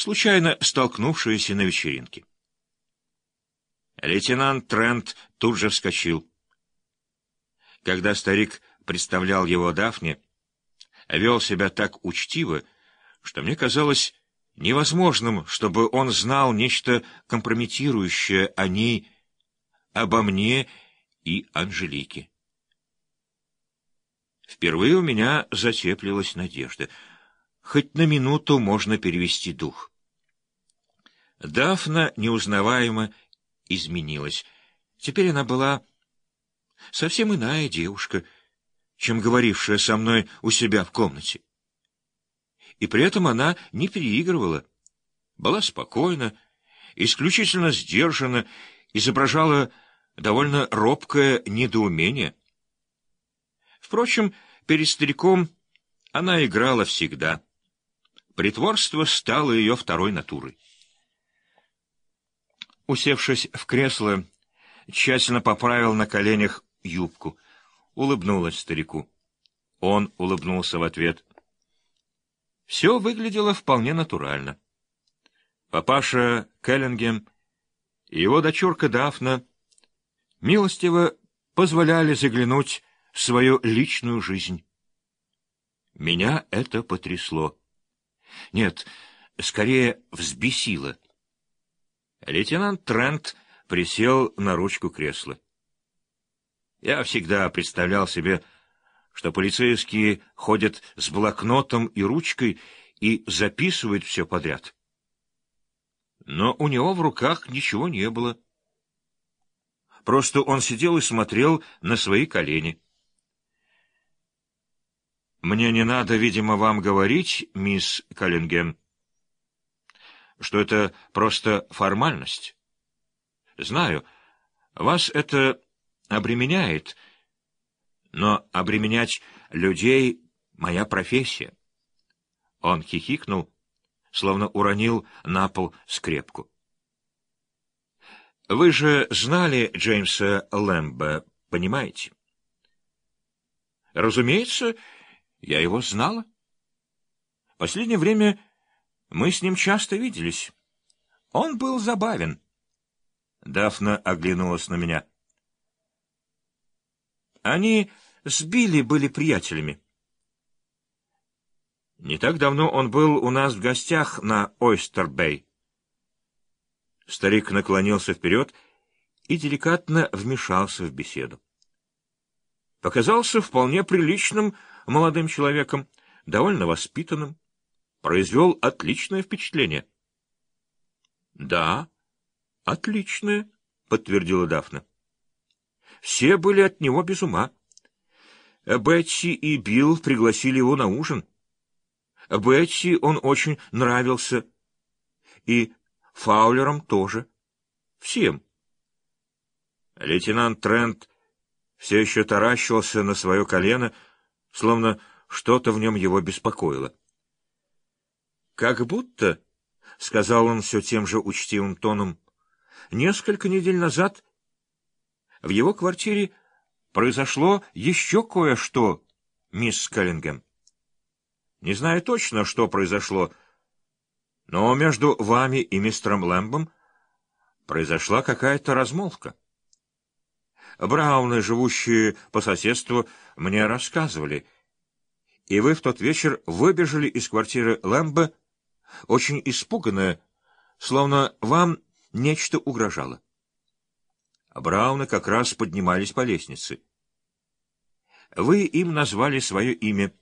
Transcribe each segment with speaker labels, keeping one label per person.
Speaker 1: случайно столкнувшиеся на вечеринке. Лейтенант Трент тут же вскочил. Когда старик представлял его Дафне, вел себя так учтиво, что мне казалось невозможным, чтобы он знал нечто компрометирующее о ней, обо мне и Анжелике. Впервые у меня затеплилась надежда. Хоть на минуту можно перевести дух. Дафна неузнаваемо изменилась. Теперь она была совсем иная девушка, чем говорившая со мной у себя в комнате. И при этом она не переигрывала, была спокойна, исключительно сдержана, изображала довольно робкое недоумение. Впрочем, перед стариком она играла всегда. Притворство стало ее второй натурой. Усевшись в кресло, тщательно поправил на коленях юбку, улыбнулась старику. Он улыбнулся в ответ. Все выглядело вполне натурально. Папаша Келлингем и его дочурка Дафна милостиво позволяли заглянуть в свою личную жизнь. Меня это потрясло. Нет, скорее взбесило. Лейтенант Трент присел на ручку кресла. Я всегда представлял себе, что полицейские ходят с блокнотом и ручкой и записывают все подряд. Но у него в руках ничего не было. Просто он сидел и смотрел на свои колени. «Мне не надо, видимо, вам говорить, мисс Каллингем, что это просто формальность. Знаю, вас это обременяет, но обременять людей — моя профессия». Он хихикнул, словно уронил на пол скрепку. Вы же знали Джеймса Лэмбо, понимаете? Разумеется, я его знала. Последнее время мы с ним часто виделись. Он был забавен. Дафна оглянулась на меня. Они с Билли были приятелями. Не так давно он был у нас в гостях на Ойстер-Бэй. Старик наклонился вперед и деликатно вмешался в беседу. Показался вполне приличным молодым человеком, довольно воспитанным, произвел отличное впечатление. — Да, отличное, — подтвердила Дафна. Все были от него без ума. Бетси и Билл пригласили его на ужин. Бетси он очень нравился, и Фаулером тоже. Всем. Лейтенант Трент все еще таращился на свое колено, словно что-то в нем его беспокоило. «Как будто», — сказал он все тем же учтивым тоном, — «несколько недель назад в его квартире произошло еще кое-что, мисс Каллингем. Не знаю точно, что произошло, — но между вами и мистером Лэмбом произошла какая-то размолвка. Брауны, живущие по соседству, мне рассказывали, и вы в тот вечер выбежали из квартиры Лэмба, очень испуганная, словно вам нечто угрожало. Брауны как раз поднимались по лестнице. Вы им назвали свое имя,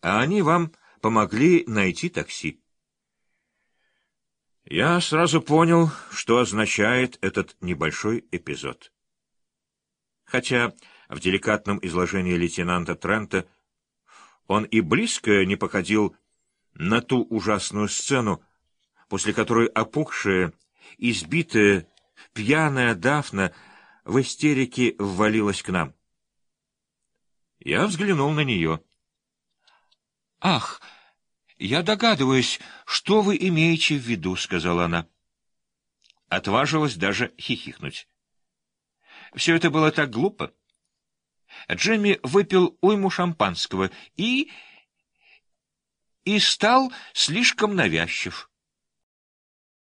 Speaker 1: а они вам помогли найти такси. Я сразу понял, что означает этот небольшой эпизод. Хотя в деликатном изложении лейтенанта Трента он и близко не походил на ту ужасную сцену, после которой опухшая, избитая, пьяная Дафна в истерике ввалилась к нам. Я взглянул на нее. «Ах!» «Я догадываюсь, что вы имеете в виду», — сказала она. Отважилась даже хихикнуть. Все это было так глупо. Джимми выпил уйму шампанского и... и стал слишком навязчив.